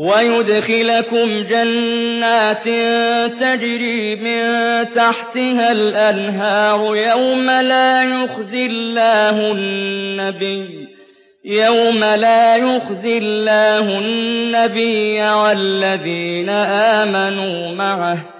ويدخلكم جنات تجري من تحتها الأنهار يوم لا يخزي الله النبي يوم لا يخزي الله النبي والذين آمنوا معه